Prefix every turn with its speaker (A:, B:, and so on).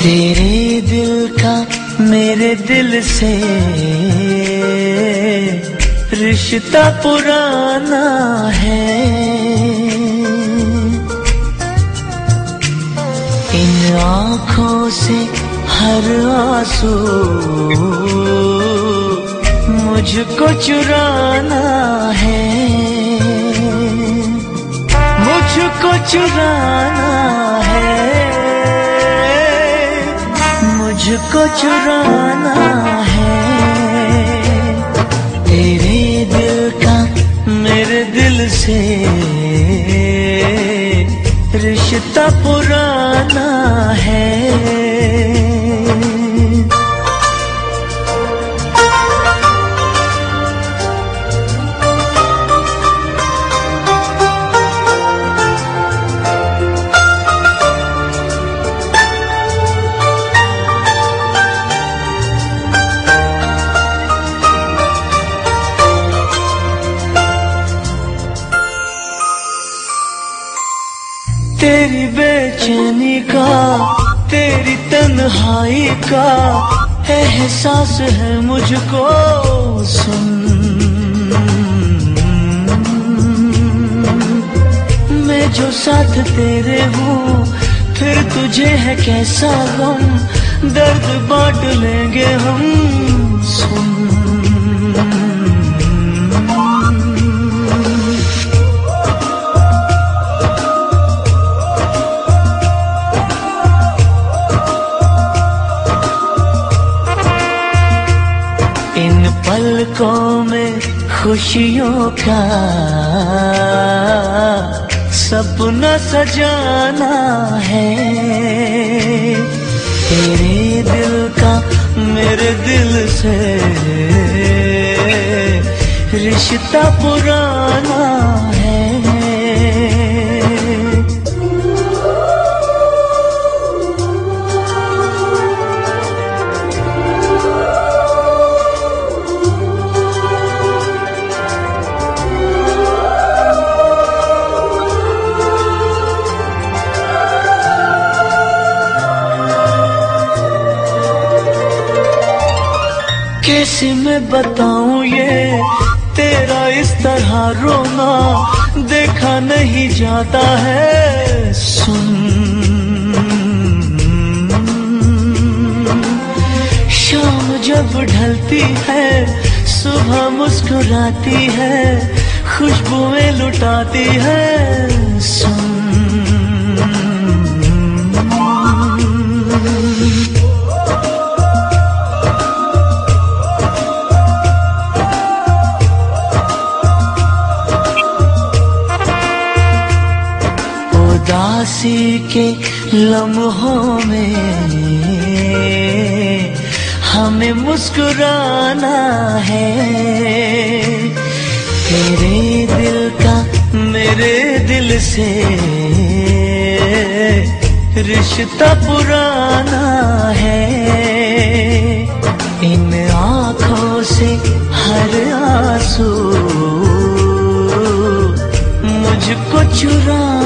A: तेरे दिल का मेरे दिल से रिश्ता पुराना है। इन आँखों से हर आँसू मुझको चुराना है। मुझको चुराना है। मुझको चुराना है। तेरे दिल का मेरे दिल से रिश्ता पुराना है। तेरी बेचैनी का, तेरी तन्हाई का एहसास है मुझको सुन। मैं जो साथ तेरे हूँ, फिर तुझे है कैसा गम, दर्द बांट लेंगे हम, सुन। पलकों में खुशियों का सपना सजाना है। तेरे दिल का मेरे दिल से रिश्ता पुराना कैसे मैं बताऊँ ये? तेरा इस तरह रोना देखा नहीं जाता है। सुन। शाम जब ढलती है, सुबह मुस्कुराती है, खुशबुएँ लुटाती है। सुन। उदासी के लम्हों में हमें मुस्कुराना है। तेरे दिल का मेरे दिल से रिश्ता पुराना है। इन आँखों से हर आँसू मुझको चुराना